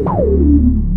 Bye.